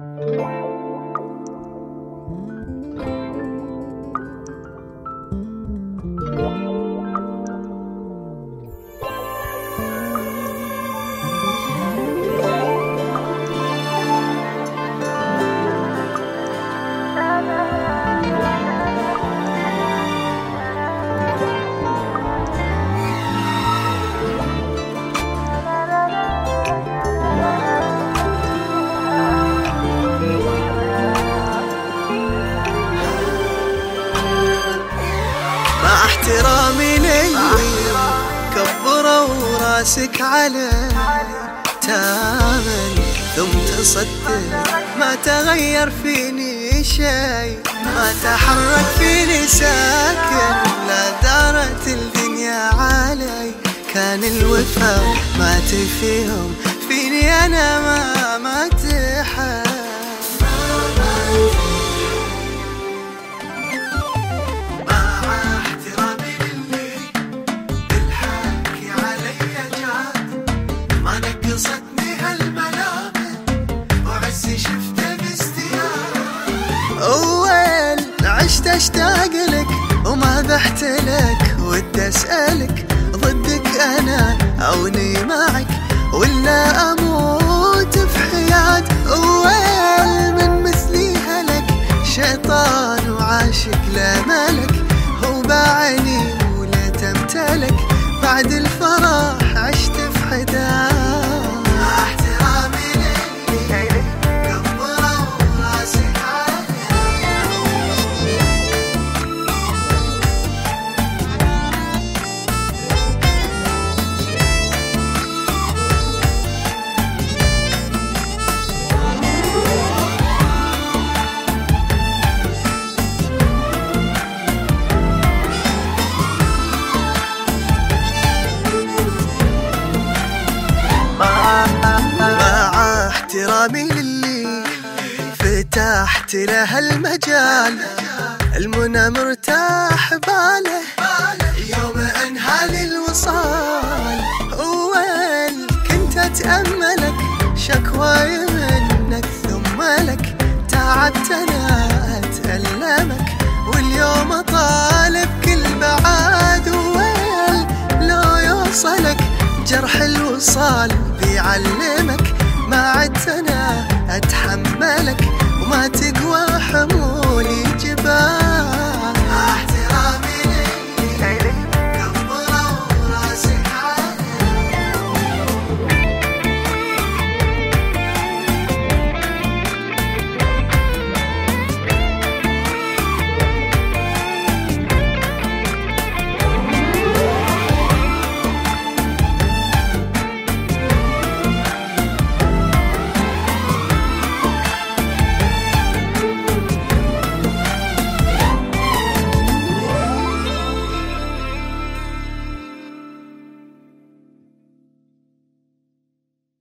Música احترامي لي كبروا راسك علي. تامل ثم تصدق. ما تغير فيني شيء ما تحرك فيني ساكن. لا دارت الدنيا علي. كان الوفا ما تفيهم فيني أنا ما ما عشت أشتاق لك وما ذحت لك. ودي أسألك ضدك أنا أوني معك. ولا أموت في حياة أول من مثلي هلك شيطان وعاشق لا ملك هو باعني ولا تمتلك. بعد الفرح احترامي للي فتحت له المجال. المنى مرتاح باله. يوم انهالي الوصال اول كنت أتأملك. شكواي منك ثم لك. تعبت أنا أتألمك. واليوم اطالب كل بعاد. ويل لو يوصلك جرح الوصال بيعلمك. ما عدت أنا أتحملك وما تقول